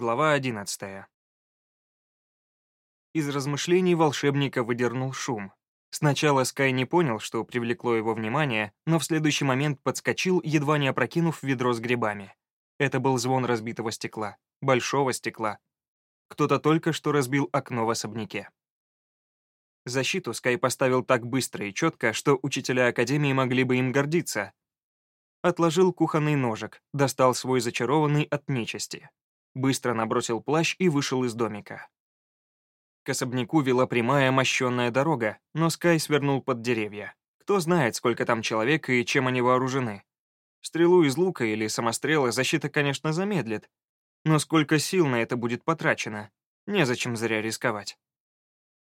Глава 11. Из размышлений волшебника выдернул шум. Сначала Скай не понял, что привлекло его внимание, но в следующий момент подскочил, едва не опрокинув ведро с грибами. Это был звон разбитого стекла, большого стекла. Кто-то только что разбил окно в особняке. Защиту Скай поставил так быстро и четко, что учителя Академии могли бы им гордиться. Отложил кухонный ножик, достал свой зачарованный от нечисти быстро набросил плащ и вышел из домика. К особняку вела прямая мощенная дорога, но Скай свернул под деревья. Кто знает, сколько там человек и чем они вооружены. Стрелу из лука или самострела защита, конечно, замедлит, но сколько сил на это будет потрачено, незачем зря рисковать.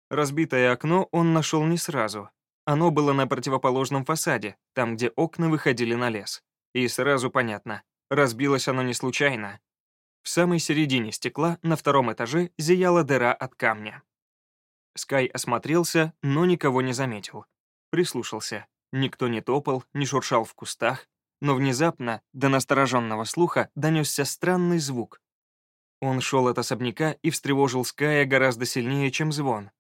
Разбитое окно он нашел не сразу. Оно было на противоположном фасаде, там, где окна выходили на лес. И сразу понятно, разбилось оно не случайно, в самой середине стекла на втором этаже зияла дыра от камня. Скай осмотрелся, но никого не заметил. Прислушался. Никто не топал, не шуршал в кустах, но внезапно до настороженного слуха донесся странный звук. Он шел от особняка и встревожил Ская гораздо сильнее, чем звон.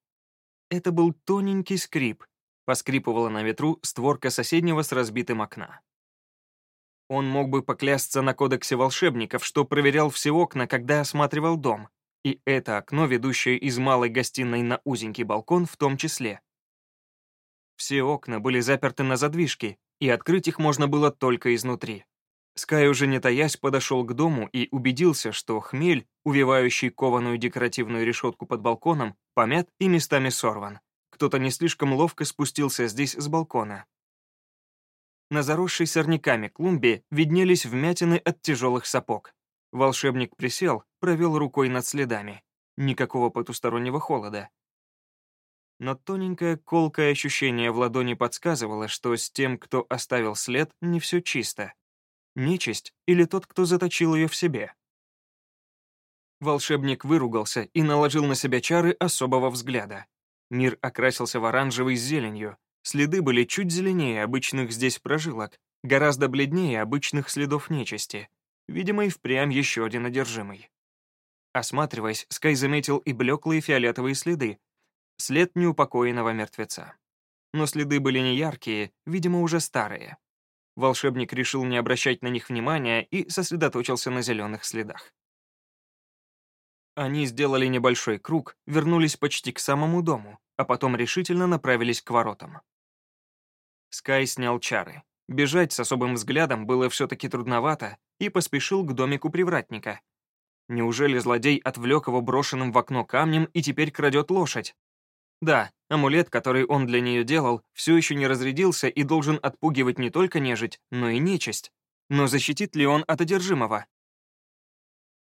Это был тоненький скрип. Поскрипывала на ветру створка соседнего с разбитым окна. Он мог бы поклясться на кодексе волшебников, что проверял все окна, когда осматривал дом. И это окно, ведущее из малой гостиной на узенький балкон, в том числе. Все окна были заперты на задвижки, и открыть их можно было только изнутри. Скай уже не таясь подошел к дому и убедился, что хмель, увивающий кованую декоративную решетку под балконом, помят и местами сорван. Кто-то не слишком ловко спустился здесь с балкона. На заросшей сорняками клумбе виднелись вмятины от тяжелых сапог. Волшебник присел, провел рукой над следами. Никакого потустороннего холода. Но тоненькое колкое ощущение в ладони подсказывало, что с тем, кто оставил след, не все чисто. Нечисть или тот, кто заточил ее в себе. Волшебник выругался и наложил на себя чары особого взгляда. Мир окрасился в оранжевый с зеленью, Следы были чуть зеленее обычных здесь прожилок, гораздо бледнее обычных следов нечисти. Видимо, и впрямь еще один одержимый. Осматриваясь, Скай заметил и блеклые фиолетовые следы, след неупокоенного мертвеца. Но следы были не яркие, видимо, уже старые. Волшебник решил не обращать на них внимания и сосредоточился на зеленых следах. Они сделали небольшой круг, вернулись почти к самому дому, а потом решительно направились к воротам. Скай снял чары. Бежать с особым взглядом было все-таки трудновато и поспешил к домику привратника. Неужели злодей отвлек его брошенным в окно камнем и теперь крадет лошадь? Да, амулет, который он для нее делал, все еще не разрядился и должен отпугивать не только нежить, но и нечисть. Но защитит ли он от одержимого?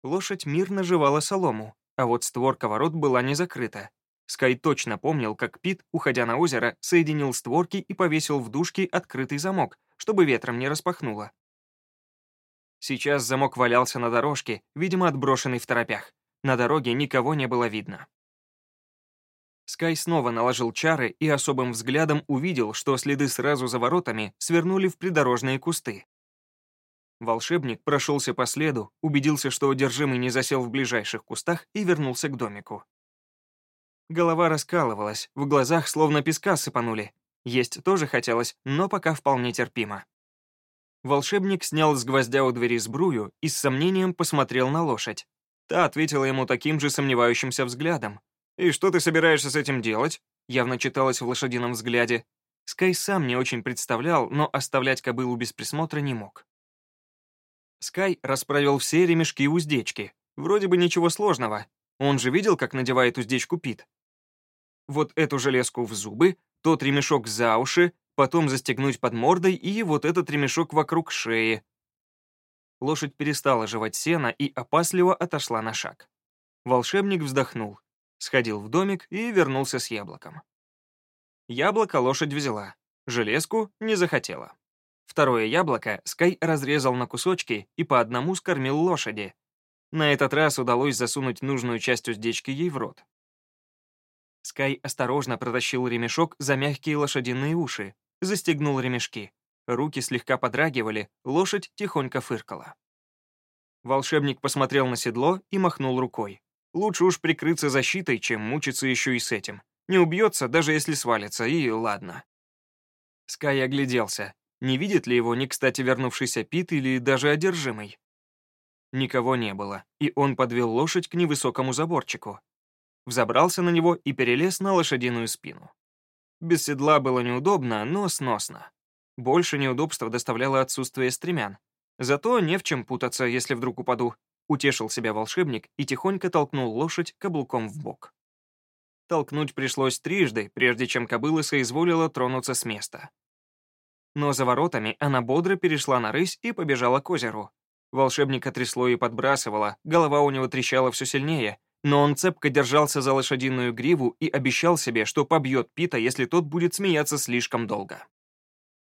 Лошадь мирно жевала солому, а вот створка ворот была не закрыта. Скай точно помнил, как Пит, уходя на озеро, соединил створки и повесил в дужке открытый замок, чтобы ветром не распахнуло. Сейчас замок валялся на дорожке, видимо, отброшенный в торопях. На дороге никого не было видно. Скай снова наложил чары и особым взглядом увидел, что следы сразу за воротами свернули в придорожные кусты. Волшебник прошелся по следу, убедился, что одержимый не засел в ближайших кустах и вернулся к домику. Голова раскалывалась, в глазах словно песка сыпанули. Есть тоже хотелось, но пока вполне терпимо. Волшебник снял с гвоздя у двери сбрую и с сомнением посмотрел на лошадь. Та ответила ему таким же сомневающимся взглядом. «И что ты собираешься с этим делать?» явно читалось в лошадином взгляде. Скай сам не очень представлял, но оставлять кобылу без присмотра не мог. Скай расправил все ремешки и уздечки. Вроде бы ничего сложного. Он же видел, как надевает уздечку Пит вот эту железку в зубы, тот ремешок за уши, потом застегнуть под мордой и вот этот ремешок вокруг шеи. Лошадь перестала жевать сено и опасливо отошла на шаг. Волшебник вздохнул, сходил в домик и вернулся с яблоком. Яблоко лошадь взяла, железку не захотела. Второе яблоко Скай разрезал на кусочки и по одному скормил лошади. На этот раз удалось засунуть нужную часть уздечки ей в рот. Скай осторожно протащил ремешок за мягкие лошадиные уши, застегнул ремешки. Руки слегка подрагивали, лошадь тихонько фыркала. Волшебник посмотрел на седло и махнул рукой. Лучше уж прикрыться защитой, чем мучиться еще и с этим. Не убьется, даже если свалится, и ладно. Скай огляделся. Не видит ли его не кстати вернувшийся Пит или даже одержимый? Никого не было, и он подвел лошадь к невысокому заборчику. Взобрался на него и перелез на лошадиную спину. Без седла было неудобно, но сносно. Больше неудобства доставляло отсутствие стремян. Зато не в чем путаться, если вдруг упаду. Утешил себя волшебник и тихонько толкнул лошадь каблуком в бок. Толкнуть пришлось трижды, прежде чем кобыла соизволила тронуться с места. Но за воротами она бодро перешла на рысь и побежала к озеру. Волшебника трясло и подбрасывало, голова у него трещала все сильнее, но он цепко держался за лошадиную гриву и обещал себе, что побьет Пита, если тот будет смеяться слишком долго.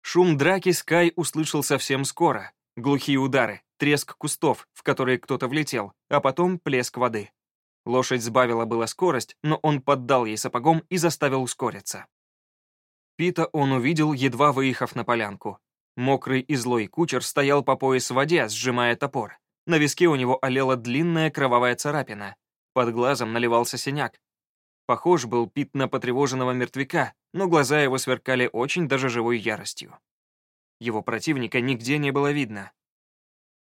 Шум драки Скай услышал совсем скоро. Глухие удары, треск кустов, в которые кто-то влетел, а потом плеск воды. Лошадь сбавила было скорость, но он поддал ей сапогом и заставил ускориться. Пита он увидел, едва выехав на полянку. Мокрый и злой кучер стоял по пояс в воде, сжимая топор. На виске у него олела длинная кровавая царапина. Под глазом наливался синяк. Похож был Пит на потревоженного мертвяка, но глаза его сверкали очень даже живой яростью. Его противника нигде не было видно.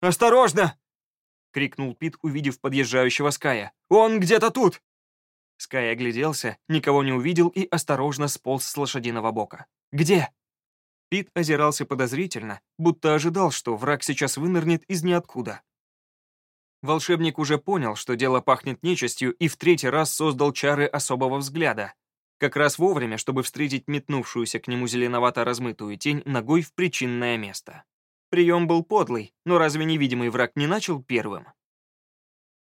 «Осторожно!» — крикнул Пит, увидев подъезжающего Ская. «Он где-то тут!» Скай огляделся, никого не увидел и осторожно сполз с лошадиного бока. «Где?» Пит озирался подозрительно, будто ожидал, что враг сейчас вынырнет из ниоткуда. Волшебник уже понял, что дело пахнет нечистью, и в третий раз создал чары особого взгляда. Как раз вовремя, чтобы встретить метнувшуюся к нему зеленовато-размытую тень ногой в причинное место. Прием был подлый, но разве невидимый враг не начал первым?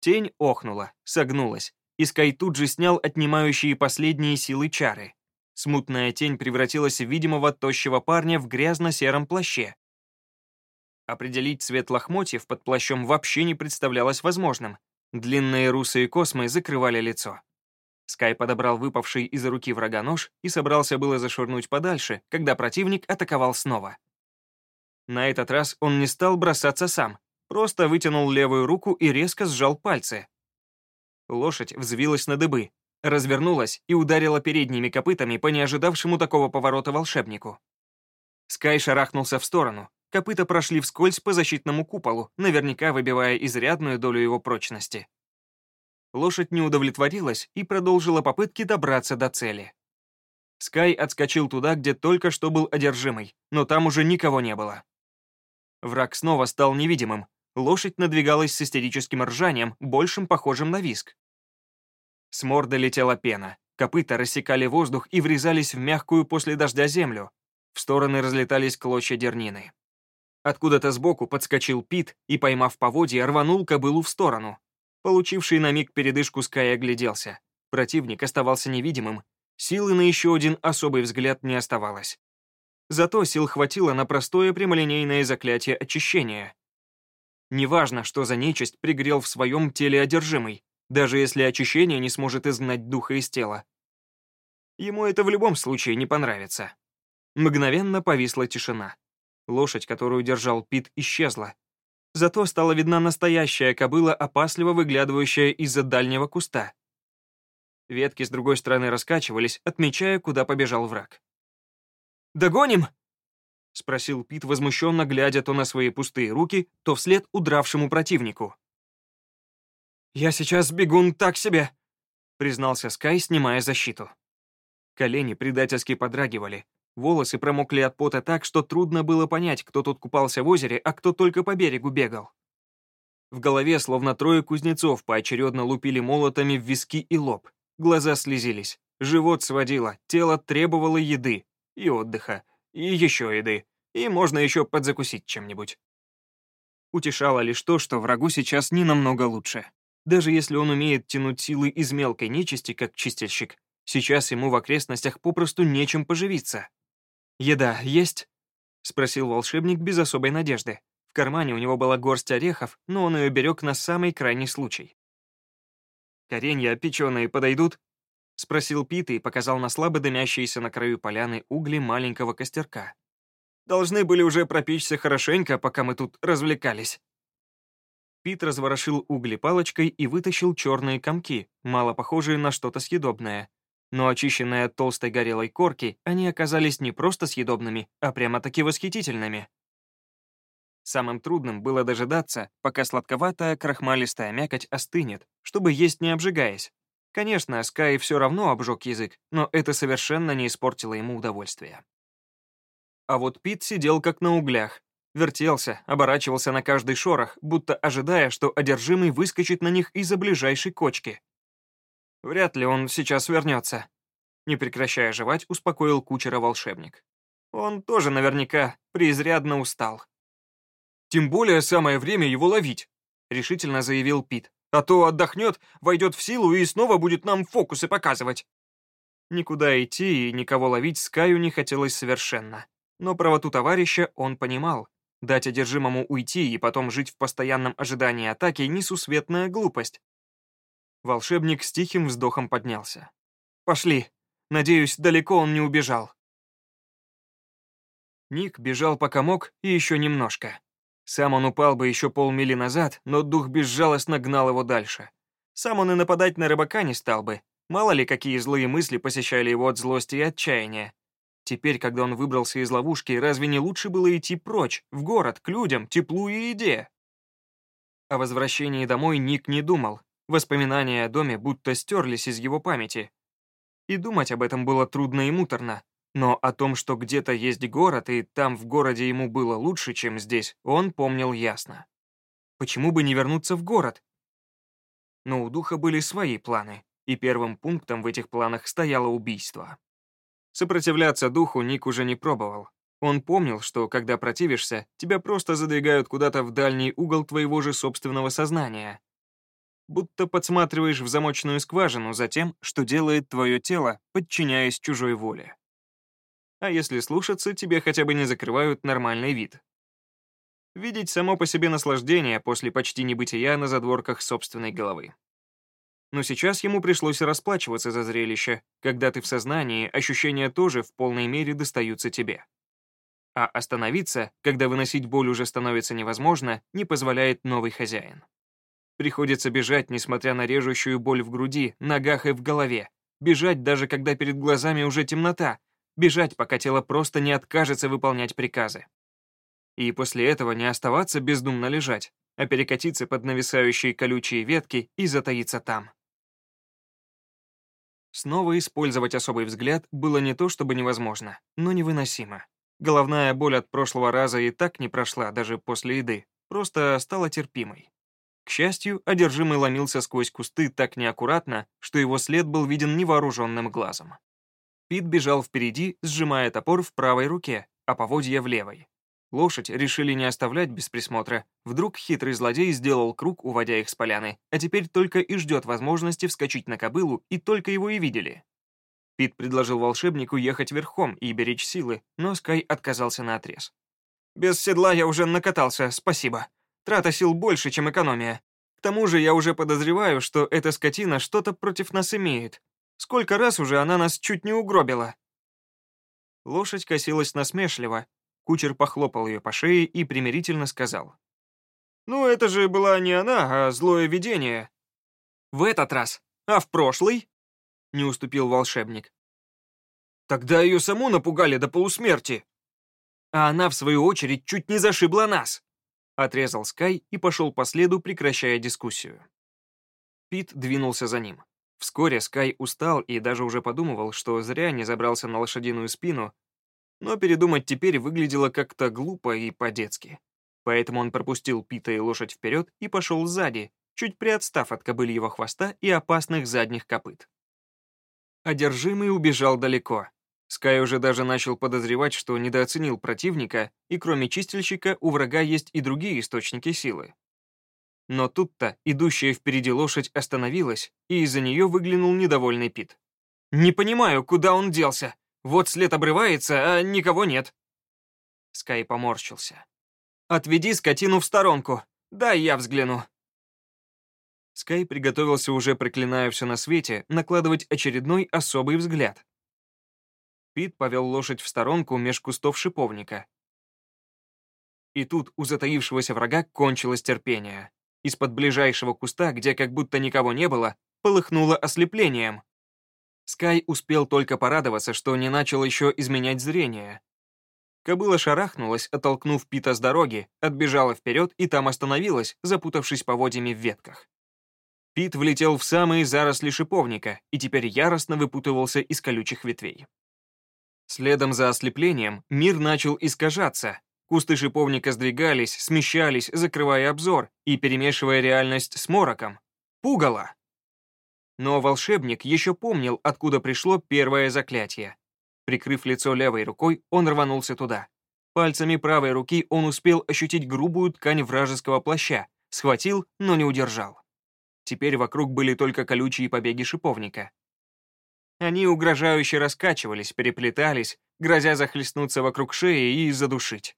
Тень охнула, согнулась, и Скай тут же снял отнимающие последние силы чары. Смутная тень превратилась в видимого тощего парня в грязно-сером плаще. Определить цвет лохмотьев под плащом вообще не представлялось возможным. Длинные русые космы закрывали лицо. Скай подобрал выпавший из руки врага нож и собрался было зашвырнуть подальше, когда противник атаковал снова. На этот раз он не стал бросаться сам, просто вытянул левую руку и резко сжал пальцы. Лошадь взвилась на дыбы, развернулась и ударила передними копытами по неожидавшему такого поворота волшебнику. Скай шарахнулся в сторону, копыта прошли вскользь по защитному куполу, наверняка выбивая изрядную долю его прочности. Лошадь не удовлетворилась и продолжила попытки добраться до цели. Скай отскочил туда, где только что был одержимый, но там уже никого не было. Враг снова стал невидимым, лошадь надвигалась с истерическим ржанием, большим похожим на виск. С морды летела пена, копыта рассекали воздух и врезались в мягкую после дождя землю. В стороны разлетались клочья дернины. Откуда-то сбоку подскочил Пит и, поймав поводья, рванул кобылу в сторону. Получивший на миг передышку Скай огляделся. Противник оставался невидимым. Силы на еще один особый взгляд не оставалось. Зато сил хватило на простое прямолинейное заклятие очищения. Неважно, что за нечисть пригрел в своем теле одержимый даже если очищение не сможет изгнать духа из тела. Ему это в любом случае не понравится. Мгновенно повисла тишина. Лошадь, которую держал Пит, исчезла. Зато стала видна настоящая кобыла, опасливо выглядывающая из-за дальнего куста. Ветки с другой стороны раскачивались, отмечая, куда побежал враг. «Догоним?» — спросил Пит, возмущенно глядя то на свои пустые руки, то вслед удравшему противнику. «Я сейчас бегун так себе», — признался Скай, снимая защиту. Колени предательски подрагивали, волосы промокли от пота так, что трудно было понять, кто тут купался в озере, а кто только по берегу бегал. В голове словно трое кузнецов поочередно лупили молотами в виски и лоб. Глаза слезились, живот сводило, тело требовало еды и отдыха, и еще еды, и можно еще подзакусить чем-нибудь. Утешало лишь то, что врагу сейчас не намного лучше. Даже если он умеет тянуть силы из мелкой нечисти, как чистильщик, сейчас ему в окрестностях попросту нечем поживиться. «Еда есть?» — спросил волшебник без особой надежды. В кармане у него была горсть орехов, но он ее берег на самый крайний случай. «Коренья печеные подойдут?» — спросил Пит и показал на слабо дымящиеся на краю поляны угли маленького костерка. «Должны были уже пропечься хорошенько, пока мы тут развлекались». Пит разворошил угли палочкой и вытащил черные комки, мало похожие на что-то съедобное. Но очищенные от толстой горелой корки, они оказались не просто съедобными, а прямо-таки восхитительными. Самым трудным было дожидаться, пока сладковатая крахмалистая мякоть остынет, чтобы есть не обжигаясь. Конечно, Скай все равно обжег язык, но это совершенно не испортило ему удовольствие. А вот Пит сидел как на углях, вертелся, оборачивался на каждый шорох, будто ожидая, что одержимый выскочит на них из-за ближайшей кочки. Вряд ли он сейчас вернется. Не прекращая жевать, успокоил кучера волшебник. Он тоже наверняка преизрядно устал. «Тем более самое время его ловить», — решительно заявил Пит. «А то отдохнет, войдет в силу и снова будет нам фокусы показывать». Никуда идти и никого ловить Скаю не хотелось совершенно. Но правоту товарища он понимал. Дать одержимому уйти и потом жить в постоянном ожидании атаки — несусветная глупость. Волшебник с тихим вздохом поднялся. «Пошли. Надеюсь, далеко он не убежал». Ник бежал пока мог и еще немножко. Сам он упал бы еще полмили назад, но дух безжалостно гнал его дальше. Сам он и нападать на рыбака не стал бы. Мало ли, какие злые мысли посещали его от злости и отчаяния. Теперь, когда он выбрался из ловушки, разве не лучше было идти прочь, в город, к людям, теплу и еде? О возвращении домой Ник не думал. Воспоминания о доме будто стерлись из его памяти. И думать об этом было трудно и муторно. Но о том, что где-то есть город, и там в городе ему было лучше, чем здесь, он помнил ясно. Почему бы не вернуться в город? Но у духа были свои планы, и первым пунктом в этих планах стояло убийство. Сопротивляться духу Ник уже не пробовал. Он помнил, что, когда противишься, тебя просто задвигают куда-то в дальний угол твоего же собственного сознания. Будто подсматриваешь в замочную скважину за тем, что делает твое тело, подчиняясь чужой воле а если слушаться, тебе хотя бы не закрывают нормальный вид. Видеть само по себе наслаждение после почти небытия на задворках собственной головы. Но сейчас ему пришлось расплачиваться за зрелище, когда ты в сознании, ощущения тоже в полной мере достаются тебе. А остановиться, когда выносить боль уже становится невозможно, не позволяет новый хозяин. Приходится бежать, несмотря на режущую боль в груди, ногах и в голове. Бежать, даже когда перед глазами уже темнота, бежать, пока тело просто не откажется выполнять приказы. И после этого не оставаться бездумно лежать, а перекатиться под нависающие колючие ветки и затаиться там. Снова использовать особый взгляд было не то чтобы невозможно, но невыносимо. Головная боль от прошлого раза и так не прошла даже после еды, просто стала терпимой. К счастью, одержимый ломился сквозь кусты так неаккуратно, что его след был виден невооруженным глазом. Пит бежал впереди, сжимая топор в правой руке, а поводья в левой. Лошадь решили не оставлять без присмотра. Вдруг хитрый злодей сделал круг, уводя их с поляны, а теперь только и ждет возможности вскочить на кобылу, и только его и видели. Пит предложил волшебнику ехать верхом и беречь силы, но Скай отказался на отрез. «Без седла я уже накатался, спасибо. Трата сил больше, чем экономия. К тому же я уже подозреваю, что эта скотина что-то против нас имеет, Сколько раз уже она нас чуть не угробила?» Лошадь косилась насмешливо. Кучер похлопал ее по шее и примирительно сказал. «Ну, это же была не она, а злое видение». «В этот раз. А в прошлый?» — не уступил волшебник. «Тогда ее саму напугали до полусмерти». «А она, в свою очередь, чуть не зашибла нас», — отрезал Скай и пошел по следу, прекращая дискуссию. Пит двинулся за ним. Вскоре Скай устал и даже уже подумывал, что зря не забрался на лошадиную спину, но передумать теперь выглядело как-то глупо и по-детски. Поэтому он пропустил Пита и лошадь вперед и пошел сзади, чуть приотстав от кобыльего хвоста и опасных задних копыт. Одержимый убежал далеко. Скай уже даже начал подозревать, что недооценил противника, и кроме чистильщика у врага есть и другие источники силы. Но тут-то идущая впереди лошадь остановилась, и из-за нее выглянул недовольный Пит. «Не понимаю, куда он делся. Вот след обрывается, а никого нет». Скай поморщился. «Отведи скотину в сторонку. Дай я взгляну». Скай приготовился, уже проклиная все на свете, накладывать очередной особый взгляд. Пит повел лошадь в сторонку меж кустов шиповника. И тут у затаившегося врага кончилось терпение. Из-под ближайшего куста, где как будто никого не было, полыхнуло ослеплением. Скай успел только порадоваться, что не начал еще изменять зрение. Кобыла шарахнулась, оттолкнув Пита с дороги, отбежала вперед и там остановилась, запутавшись поводьями в ветках. Пит влетел в самые заросли шиповника и теперь яростно выпутывался из колючих ветвей. Следом за ослеплением мир начал искажаться. Кусты шиповника сдвигались, смещались, закрывая обзор и перемешивая реальность с мороком. Пугало! Но волшебник еще помнил, откуда пришло первое заклятие. Прикрыв лицо левой рукой, он рванулся туда. Пальцами правой руки он успел ощутить грубую ткань вражеского плаща, схватил, но не удержал. Теперь вокруг были только колючие побеги шиповника. Они угрожающе раскачивались, переплетались, грозя захлестнуться вокруг шеи и задушить.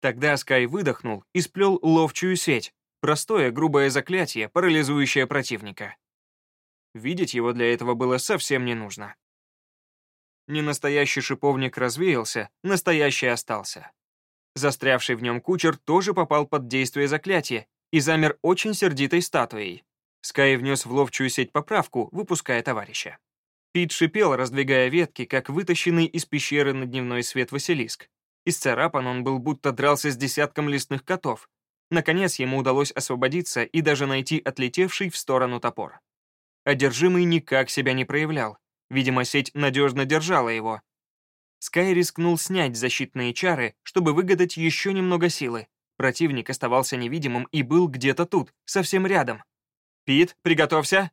Тогда Скай выдохнул и сплел ловчую сеть, простое грубое заклятие, парализующее противника. Видеть его для этого было совсем не нужно. Ненастоящий шиповник развеялся, настоящий остался. Застрявший в нем кучер тоже попал под действие заклятия и замер очень сердитой статуей. Скай внес в ловчую сеть поправку, выпуская товарища. Пит шипел, раздвигая ветки, как вытащенный из пещеры на дневной свет Василиск. Исцарапан он был, будто дрался с десятком лесных котов. Наконец ему удалось освободиться и даже найти отлетевший в сторону топор. Одержимый никак себя не проявлял. Видимо, сеть надежно держала его. Скай рискнул снять защитные чары, чтобы выгадать еще немного силы. Противник оставался невидимым и был где-то тут, совсем рядом. «Пит, приготовься!»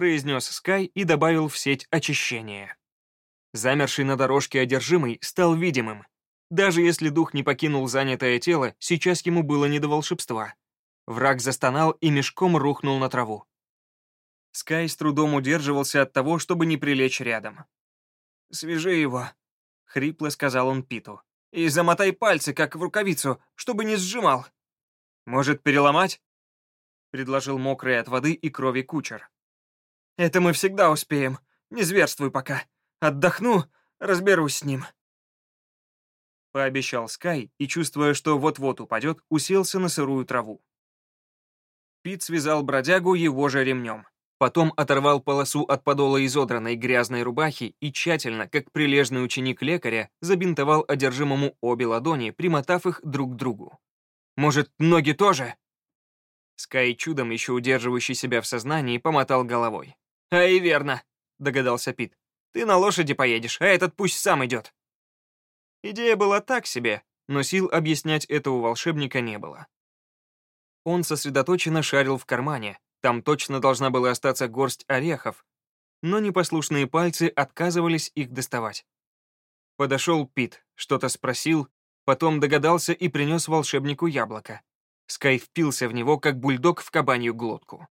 Произнес Скай и добавил в сеть очищения. Замерший на дорожке одержимый стал видимым. Даже если дух не покинул занятое тело, сейчас ему было не до волшебства. Враг застонал и мешком рухнул на траву. Скай с трудом удерживался от того, чтобы не прилечь рядом. «Свяжи его», — хрипло сказал он Питу. «И замотай пальцы, как в рукавицу, чтобы не сжимал». «Может, переломать?» — предложил мокрый от воды и крови кучер. Это мы всегда успеем. Не зверствуй пока. Отдохну, разберусь с ним. Пообещал Скай и, чувствуя, что вот-вот упадет, уселся на сырую траву. Пит связал бродягу его же ремнем. Потом оторвал полосу от подола изодранной грязной рубахи и тщательно, как прилежный ученик лекаря, забинтовал одержимому обе ладони, примотав их друг к другу. «Может, ноги тоже?» Скай, чудом еще удерживающий себя в сознании, помотал головой. «А и верно», — догадался Пит. «Ты на лошади поедешь, а этот пусть сам идет». Идея была так себе, но сил объяснять это у волшебника не было. Он сосредоточенно шарил в кармане, там точно должна была остаться горсть орехов, но непослушные пальцы отказывались их доставать. Подошел Пит, что-то спросил, потом догадался и принес волшебнику яблоко. Скай впился в него, как бульдог в кабанью глотку.